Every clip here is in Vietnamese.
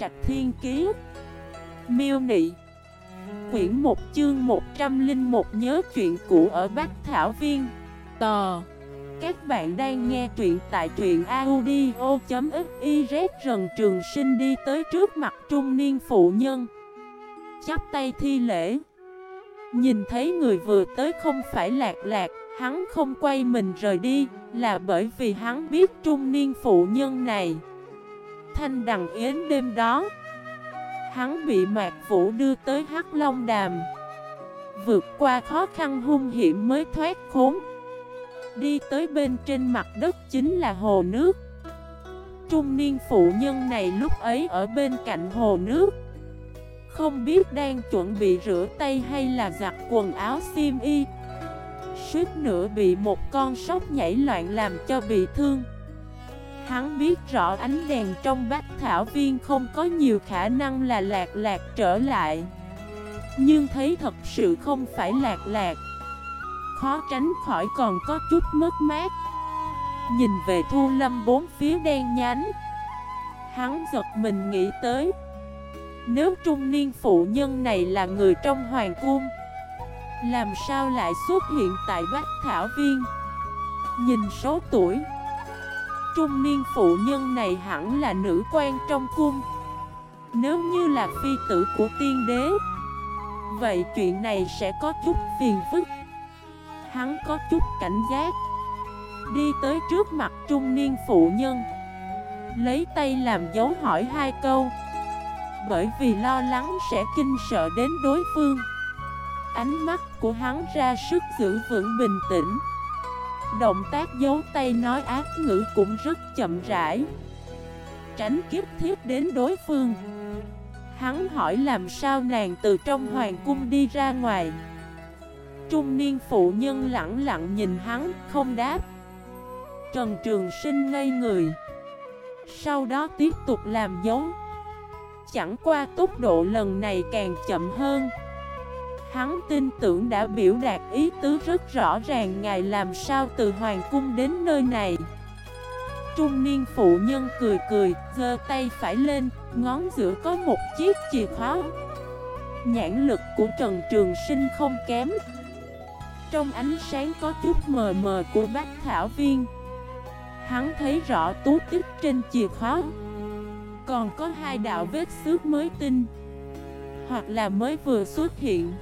Trạch Thiên Kiế Miêu Nị. Quyển 1 chương 101 nhớ chuyện cũ ở Bắc Thảo Viên. Tò. Các bạn đang nghe truyện tại truyện audio.xyz Rần Trường Sinh đi tới trước mặt trung niên phụ nhân. Chắp tay thi lễ. Nhìn thấy người vừa tới không phải lạc lạc, Hắn không quay mình rời đi, Là bởi vì hắn biết trung niên phụ nhân này. Thanh đằng yến đêm đó. Hắn bị Mạc Vũ đưa tới Hắc Long Đàm. Vượt qua khó khăn hung hiểm mới thoát khốn. Đi tới bên trên mặt đất chính là hồ nước. Trung niên phụ nhân này lúc ấy ở bên cạnh hồ nước. Không biết đang chuẩn bị rửa tay hay là giặt quần áo xiêm y. Suýt nữa bị một con sóc nhảy loạn làm cho bị thương. Hắn biết rõ ánh đèn trong bách thảo viên không có nhiều khả năng là lạc lạc trở lại. Nhưng thấy thật sự không phải lạc lạc. Khó tránh khỏi còn có chút mất mát. Nhìn về thu lâm bốn phía đen nhánh. Hắn giật mình nghĩ tới. Nếu trung niên phụ nhân này là người trong hoàng cung, Làm sao lại xuất hiện tại Bách Thảo Viên? Nhìn số tuổi trung niên phụ nhân này hẳn là nữ quan trong cung. Nếu như là phi tử của tiên đế, Vậy chuyện này sẽ có chút phiền phức. Hắn có chút cảnh giác. Đi tới trước mặt trung niên phụ nhân, Lấy tay làm dấu hỏi hai câu. Bởi vì lo lắng sẽ kinh sợ đến đối phương. Ánh mắt của hắn ra sức giữ vững bình tĩnh. Động tác giấu tay nói ác ngữ cũng rất chậm rãi. Tránh kiếp thiết đến đối phương. Hắn hỏi làm sao nàng từ trong hoàng cung đi ra ngoài. Trung niên phụ nhân lặng lặng nhìn hắn, không đáp. Trần Trường Sinh ngây người. Sau đó tiếp tục làm dấu. Chẳng qua tốc độ lần này càng chậm hơn. Hắn tin tưởng đã biểu đạt ý tứ rất rõ ràng Ngài làm sao từ Hoàng Cung đến nơi này. Trung niên phụ nhân cười cười, giơ tay phải lên, ngón giữa có một chiếc chìa khóa. Nhãn lực của Trần Trường Sinh không kém. Trong ánh sáng có chút mờ mờ của bác Thảo Viên. Hắn thấy rõ tú tích trên chìa khóa. Còn có hai đạo vết xước mới tinh Hoặc là mới vừa xuất hiện.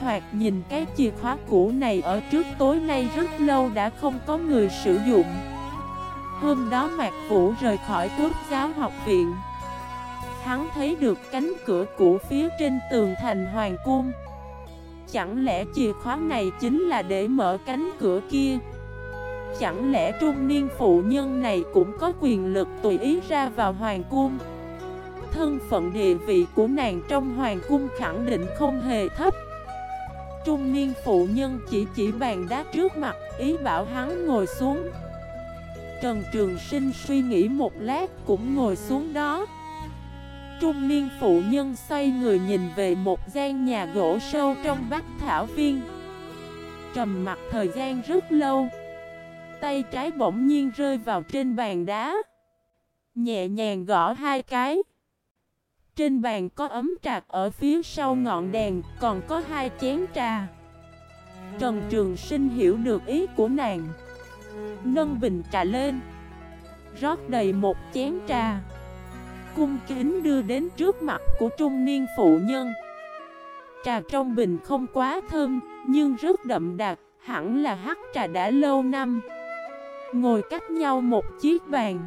Thoạt nhìn cái chìa khóa cũ này ở trước tối nay rất lâu đã không có người sử dụng. Hôm đó Mạc Vũ rời khỏi quốc giáo học viện. Hắn thấy được cánh cửa cũ phía trên tường thành hoàng cung. Chẳng lẽ chìa khóa này chính là để mở cánh cửa kia? Chẳng lẽ trung niên phụ nhân này cũng có quyền lực tùy ý ra vào hoàng cung? Thân phận địa vị của nàng trong hoàng cung khẳng định không hề thấp. Trung niên phụ nhân chỉ chỉ bàn đá trước mặt, ý bảo hắn ngồi xuống. Trần Trường Sinh suy nghĩ một lát cũng ngồi xuống đó. Trung niên phụ nhân xoay người nhìn về một gian nhà gỗ sâu trong bách thảo viên. Trầm mặt thời gian rất lâu. Tay trái bỗng nhiên rơi vào trên bàn đá. Nhẹ nhàng gõ hai cái. Trên bàn có ấm trà ở phía sau ngọn đèn, còn có hai chén trà. Trần Trường Sinh hiểu được ý của nàng. Nâng bình trà lên, rót đầy một chén trà. Cung kính đưa đến trước mặt của trung niên phụ nhân. Trà trong bình không quá thơm, nhưng rất đậm đặc, hẳn là hắc trà đã lâu năm. Ngồi cách nhau một chiếc bàn.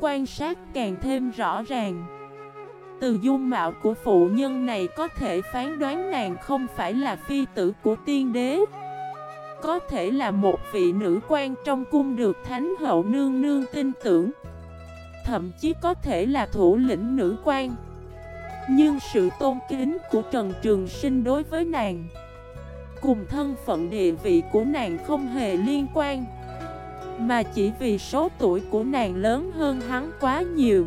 Quan sát càng thêm rõ ràng. Từ dung mạo của phụ nhân này có thể phán đoán nàng không phải là phi tử của tiên đế. Có thể là một vị nữ quan trong cung được thánh hậu nương nương tin tưởng. Thậm chí có thể là thủ lĩnh nữ quan. Nhưng sự tôn kính của Trần Trường Sinh đối với nàng, Cùng thân phận địa vị của nàng không hề liên quan. Mà chỉ vì số tuổi của nàng lớn hơn hắn quá nhiều.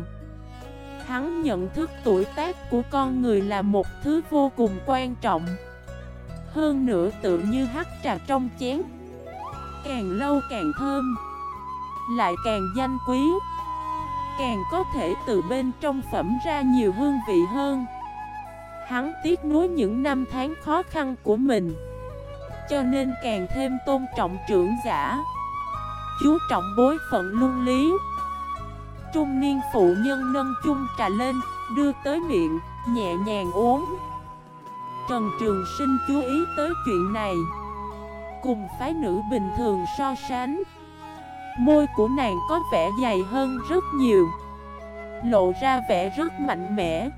Hắn nhận thức tuổi tác của con người là một thứ vô cùng quan trọng. Hơn nữa tự như hắc trà trong chén. Càng lâu càng thơm. Lại càng danh quý. Càng có thể từ bên trong phẩm ra nhiều hương vị hơn. Hắn tiếc nuối những năm tháng khó khăn của mình. Cho nên càng thêm tôn trọng trưởng giả. Chú trọng bối phận luân lý. Trung niên phụ nhân nâng chung trà lên Đưa tới miệng, nhẹ nhàng uống. Trần Trường Sinh chú ý tới chuyện này. Cùng phái nữ bình thường so sánh. Môi của nàng có vẻ dày hơn rất nhiều. Lộ ra vẻ rất mạnh mẽ.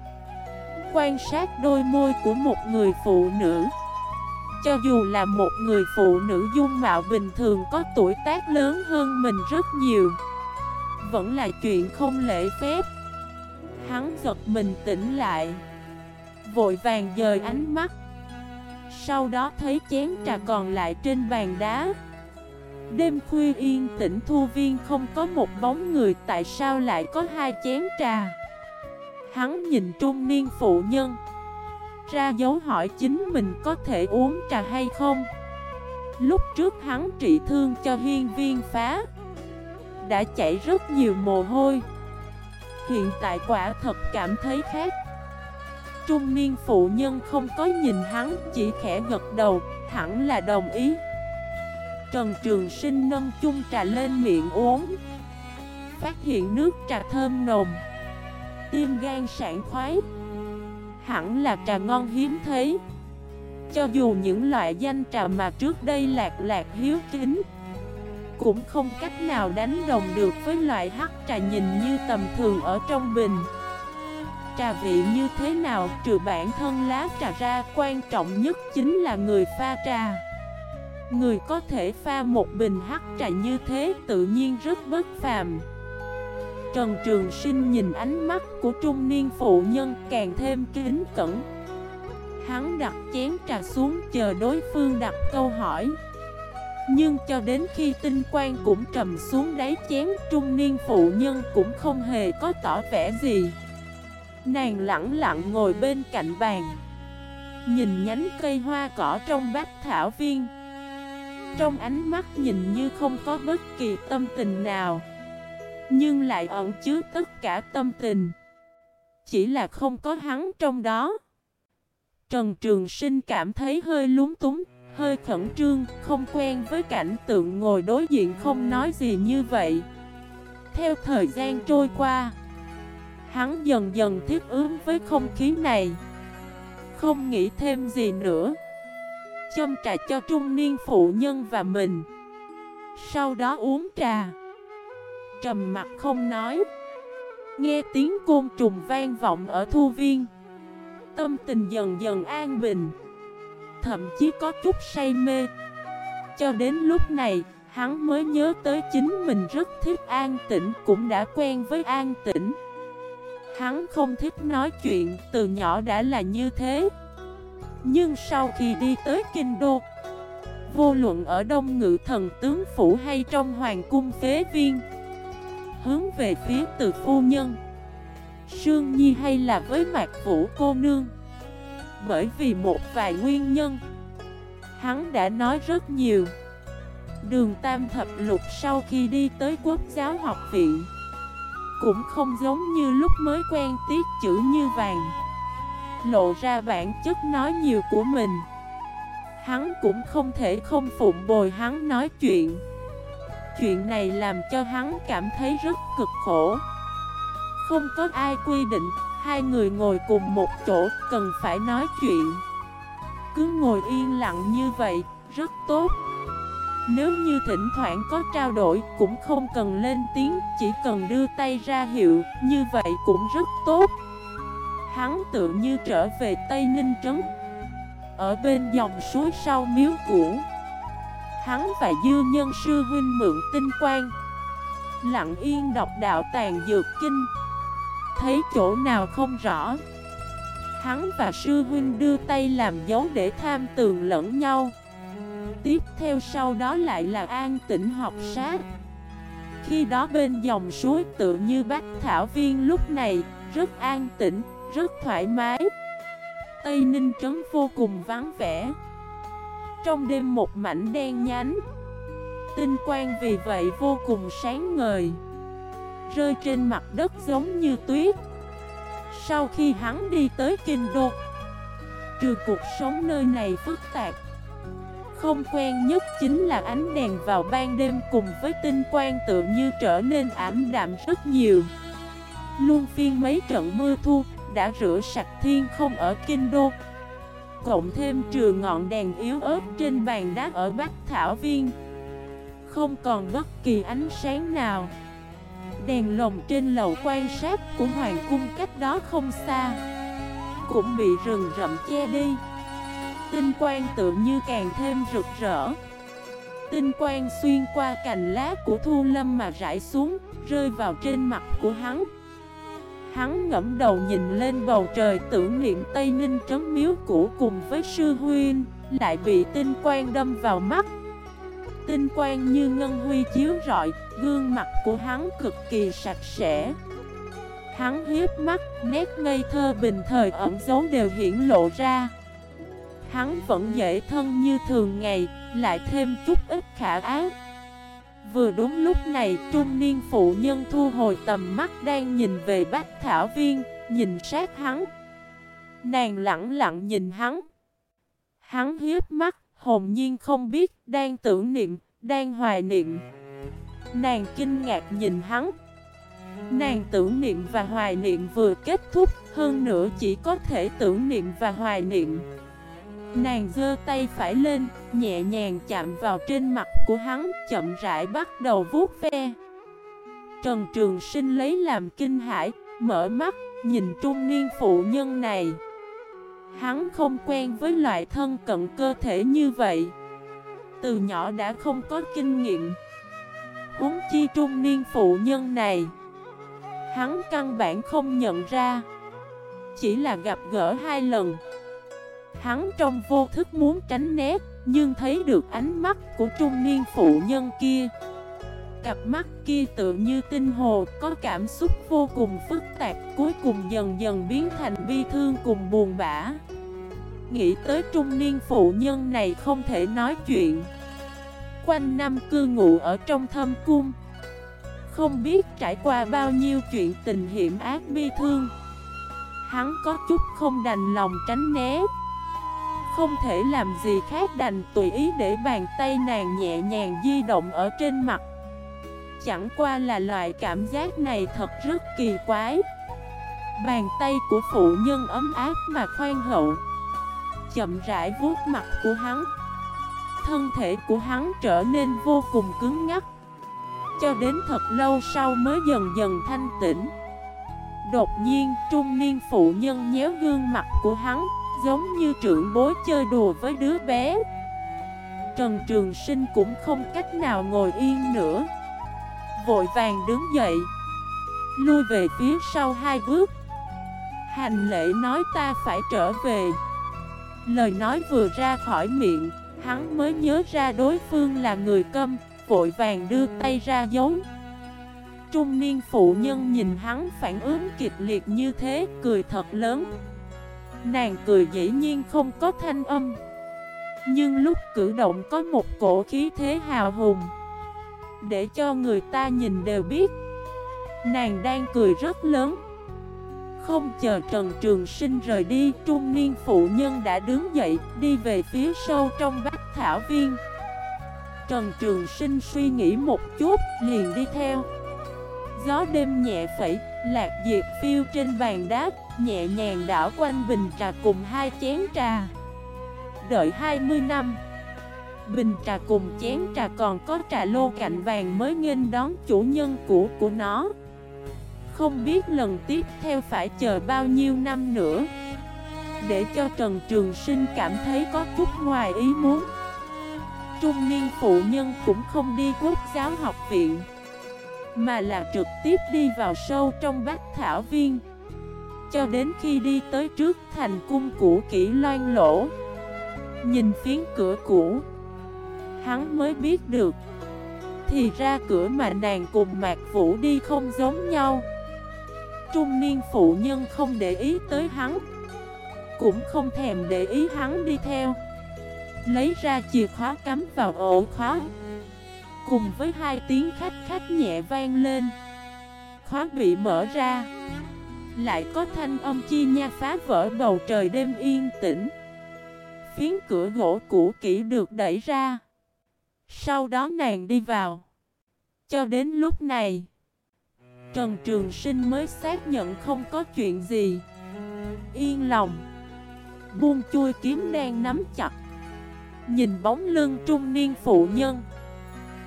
Quan sát đôi môi của một người phụ nữ. Cho dù là một người phụ nữ dung mạo bình thường có tuổi tác lớn hơn mình rất nhiều. Vẫn là chuyện không lễ phép. Hắn giật mình tỉnh lại, Vội vàng dời ánh mắt. Sau đó thấy chén trà còn lại trên bàn đá. Đêm khuya yên tĩnh, thu viên không có một bóng người, Tại sao lại có hai chén trà? Hắn nhìn trung niên phụ nhân, Ra dấu hỏi chính mình có thể uống trà hay không. Lúc trước hắn trị thương cho hiên viên phá. Đã chảy rất nhiều mồ hôi. Hiện tại quả thật cảm thấy khác. Trung niên phụ nhân không có nhìn hắn, Chỉ khẽ gật đầu, Hẳn là đồng ý. Trần Trường Sinh nâng chung trà lên miệng uống. Phát hiện nước trà thơm nồng. Tim gan sảng khoái. Hẳn là trà ngon hiếm thấy. Cho dù những loại danh trà mà trước đây lạc lạc hiếu kính cũng không cách nào đánh đồng được với loại hắc trà nhìn như tầm thường ở trong bình. Trà vị như thế nào trừ bản thân lá trà ra Quan trọng nhất chính là người pha trà. Người có thể pha một bình hắc trà như thế tự nhiên rất bất phàm. Trần Trường Sinh nhìn ánh mắt của trung niên phụ nhân càng thêm kính cẩn. Hắn đặt chén trà xuống chờ đối phương đặt câu hỏi. Nhưng cho đến khi tinh quang cũng trầm xuống đáy chén, Trung niên phụ nhân cũng không hề có tỏ vẻ gì. Nàng lặng lặng ngồi bên cạnh bàn, Nhìn nhánh cây hoa cỏ trong bát thảo viên. Trong ánh mắt nhìn như không có bất kỳ tâm tình nào, Nhưng lại ẩn chứa tất cả tâm tình. Chỉ là không có hắn trong đó. Trần Trường Sinh cảm thấy hơi lúng túng. Hơi khẩn trương, không quen với cảnh tượng ngồi đối diện không nói gì như vậy. Theo thời gian trôi qua Hắn dần dần thiết ứng với không khí này. Không nghĩ thêm gì nữa. Châm trà cho trung niên phụ nhân và mình. Sau đó uống trà. Trầm mặt không nói. Nghe tiếng côn trùng vang vọng ở thu viên. Tâm tình dần dần an bình. Thậm chí có chút say mê. Cho đến lúc này Hắn mới nhớ tới chính mình rất thích an tĩnh Cũng đã quen với an tĩnh. Hắn không thích nói chuyện, từ nhỏ đã là như thế. Nhưng sau khi đi tới Kinh Đô Vô luận ở Đông Ngự Thần Tướng Phủ hay trong Hoàng Cung Phế Viên Hướng về phía từ phu nhân Sương Nhi hay là với Mạc Vũ cô nương bởi vì một vài nguyên nhân. Hắn đã nói rất nhiều. Đường Tam Thập Lục sau khi đi tới Quốc giáo học viện, cũng không giống như lúc mới quen tiết chữ như vàng. Lộ ra bản chất nói nhiều của mình. Hắn cũng không thể không phụng bồi hắn nói chuyện. Chuyện này làm cho hắn cảm thấy rất cực khổ. Không có ai quy định Hai người ngồi cùng một chỗ, cần phải nói chuyện. Cứ ngồi yên lặng như vậy, Rất tốt. Nếu như thỉnh thoảng có trao đổi, cũng không cần lên tiếng, Chỉ cần đưa tay ra hiệu, Như vậy cũng rất tốt. Hắn tự như trở về Tây Ninh Trấn. Ở bên dòng suối sau miếu cũ. Hắn và dư nhân sư huynh mượn tinh quang. Lặng yên đọc đạo tàn dược kinh. Thấy chỗ nào không rõ. Hắn và sư huynh đưa tay làm dấu để tham tường lẫn nhau. Tiếp theo sau đó lại là an tĩnh học sát. Khi đó bên dòng suối tự như bách thảo viên lúc này Rất an tĩnh, rất thoải mái. Tây Ninh trấn vô cùng vắng vẻ. Trong đêm một mảnh đen nhánh Tinh quang vì vậy vô cùng sáng ngời rơi trên mặt đất giống như tuyết. Sau khi hắn đi tới Kinh Đô, Trừ cuộc sống nơi này phức tạp, Không quen nhất chính là ánh đèn vào ban đêm cùng với tinh quang tự như trở nên ảm đạm rất nhiều. Luôn phiên mấy trận mưa thu đã rửa sạch thiên không ở Kinh Đô, Cộng thêm trừ ngọn đèn yếu ớt trên bàn đá ở Bắc Thảo Viên. Không còn bất kỳ ánh sáng nào. Đèn lồng trên lầu quan sát của Hoàng cung cách đó không xa. Cũng bị rừng rậm che đi. Tinh quang tự như càng thêm rực rỡ. Tinh quang xuyên qua cành lá của Thu Lâm mà rải xuống, Rơi vào trên mặt của hắn. Hắn ngẫm đầu nhìn lên bầu trời tưởng niệm Tây Ninh trấn miếu cũ cùng với sư huyên Lại bị tinh quang đâm vào mắt. Tinh quang như ngân huy chiếu rọi Gương mặt của hắn cực kỳ sạch sẽ Hắn hiếp mắt, nét ngây thơ bình thời ẩn dấu đều hiển lộ ra Hắn vẫn dễ thân như thường ngày, lại thêm chút ít khả ác Vừa đúng lúc này trung niên phụ nhân thu hồi tầm mắt đang nhìn về bác thảo viên, nhìn sát hắn. Nàng lặng lặng nhìn hắn. Hắn hiếp mắt, hồn nhiên không biết, đang tưởng niệm, đang hoài niệm. Nàng kinh ngạc nhìn hắn. Nàng tưởng niệm và hoài niệm vừa kết thúc, hơn nữa chỉ có thể tưởng niệm và hoài niệm. Nàng giơ tay phải lên, nhẹ nhàng chạm vào trên mặt của hắn, chậm rãi bắt đầu vuốt ve. Trần Trường Sinh lấy làm kinh hãi, mở mắt, nhìn trung niên phụ nhân này. Hắn không quen với loại thân cận cơ thể như vậy. Từ nhỏ đã không có kinh nghiệm. Huống chi trung niên phụ nhân này. Hắn căn bản không nhận ra. Chỉ là gặp gỡ hai lần. Hắn trong vô thức muốn tránh né, nhưng thấy được ánh mắt của trung niên phụ nhân kia. Cặp mắt kia tự như tinh hồ, có cảm xúc vô cùng phức tạp, cuối cùng dần dần biến thành bi thương cùng buồn bã. Nghĩ tới trung niên phụ nhân này không thể nói chuyện. Quanh năm cư ngụ ở trong thâm cung. Không biết trải qua bao nhiêu chuyện tình hiểm ác bi thương. Hắn có chút không đành lòng tránh né. Không thể làm gì khác đành tùy ý để bàn tay nàng nhẹ nhàng di động ở trên mặt Chẳng qua là loại cảm giác này thật rất kỳ quái. Bàn tay của phụ nhân ấm áp mà khoan hậu. Chậm rãi vuốt mặt của hắn. Thân thể của hắn trở nên vô cùng cứng ngắc. Cho đến thật lâu sau mới dần dần thanh tĩnh. Đột nhiên, trung niên phụ nhân nhéo gương mặt của hắn, giống như trưởng bối chơi đùa với đứa bé. Trần Trường Sinh cũng không cách nào ngồi yên nữa. Vội vàng đứng dậy. Lui về phía sau hai bước. Hành lễ nói ta phải trở về. Lời nói vừa ra khỏi miệng, Hắn mới nhớ ra đối phương là người câm, Vội vàng đưa tay ra giấu. Trung niên phụ nhân nhìn hắn phản ứng kịch liệt như thế, Cười thật lớn. Nàng cười dĩ nhiên không có thanh âm. Nhưng lúc cử động có một cổ khí thế hào hùng để cho người ta nhìn đều biết. Nàng đang cười rất lớn. Không chờ Trần Trường Sinh rời đi, Trung niên phụ nhân đã đứng dậy, Đi về phía sâu trong bách thảo viên. Trần Trường Sinh suy nghĩ một chút, Liền đi theo. Gió đêm nhẹ phẩy, Lạc diệt phiêu trên bàn đá, Nhẹ nhàng đảo quanh bình trà cùng hai chén trà. Đợi 20 năm Bình trà cùng chén trà còn có trà lô cạnh vàng mới nghênh đón chủ nhân cũ của nó. Không biết lần tiếp theo phải chờ bao nhiêu năm nữa. Để cho Trần Trường Sinh cảm thấy có chút ngoài ý muốn. Trung niên phụ nhân cũng không đi quốc giáo học viện, Mà là trực tiếp đi vào sâu trong bách thảo viên. Cho đến khi đi tới trước thành cung của kỹ loan lỗ, Nhìn phiến cửa cũ Hắn mới biết được. Thì ra cửa mà nàng cùng Mạc Vũ đi không giống nhau. Trung niên phụ nhân không để ý tới hắn, Cũng không thèm để ý hắn đi theo. Lấy ra chìa khóa cắm vào ổ khóa, Cùng với hai tiếng khách khách nhẹ vang lên. Khóa bị mở ra, Lại có thanh âm chi nha phá vỡ bầu trời đêm yên tĩnh. Phiến cửa gỗ cũ kỹ được đẩy ra sau đó nàng đi vào. Cho đến lúc này, Trần Trường Sinh mới xác nhận không có chuyện gì. Yên lòng, Buông chui kiếm đang nắm chặt. Nhìn bóng lưng trung niên phụ nhân,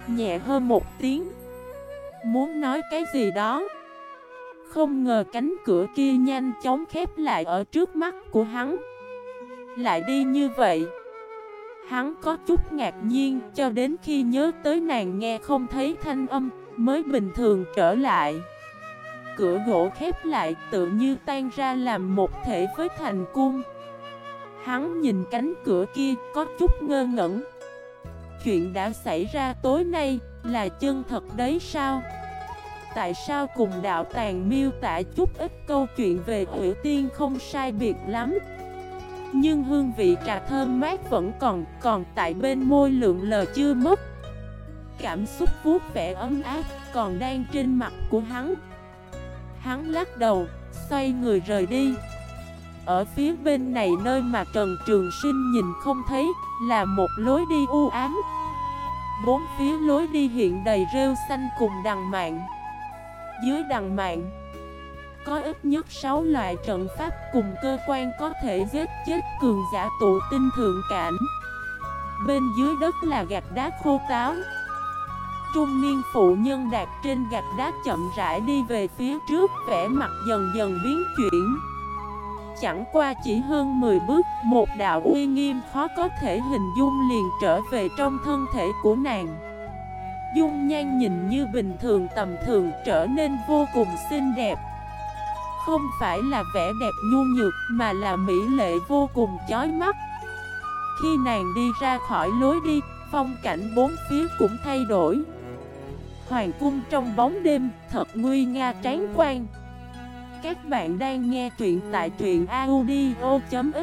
Nhẹ hơn một tiếng. Muốn nói cái gì đó? Không ngờ cánh cửa kia nhanh chóng khép lại ở trước mắt của hắn. Lại đi như vậy. Hắn có chút ngạc nhiên, cho đến khi nhớ tới nàng nghe không thấy thanh âm, Mới bình thường trở lại. Cửa gỗ khép lại, tự như tan ra làm một thể với thành cung. Hắn nhìn cánh cửa kia, có chút ngơ ngẩn. Chuyện đã xảy ra tối nay, là chân thật đấy sao? Tại sao cùng đạo tàng miêu tả chút ít câu chuyện về Hữu Tiên không sai biệt lắm? Nhưng hương vị trà thơm mát vẫn còn, còn tại bên môi lượng lờ chưa mất. Cảm xúc vuốt vẻ ấm áp còn đang trên mặt của hắn. Hắn lắc đầu, xoay người rời đi. Ở phía bên này nơi mà Trần Trường Sinh nhìn không thấy Là một lối đi u ám. Bốn phía lối đi hiện đầy rêu xanh cùng đằng mạng. Dưới đằng mạng có ít nhất 6 loại trận pháp cùng cơ quan có thể giết chết cường giả tụ tinh thượng cảnh. Bên dưới đất là gạch đá khô táo. Trung niên phụ nhân đạp trên gạch đá chậm rãi đi về phía trước, vẻ mặt dần dần biến chuyển. Chẳng qua chỉ hơn 10 bước, Một đạo uy nghiêm khó có thể hình dung liền trở về trong thân thể của nàng. Dung nhan nhìn như bình thường tầm thường, trở nên vô cùng xinh đẹp. Không phải là vẻ đẹp nhu nhược mà là mỹ lệ vô cùng chói mắt. Khi nàng đi ra khỏi lối đi, phong cảnh bốn phía cũng thay đổi. Hoàng cung trong bóng đêm, thật nguy nga tráng quan. Các bạn đang nghe truyện tại truyện audio.fif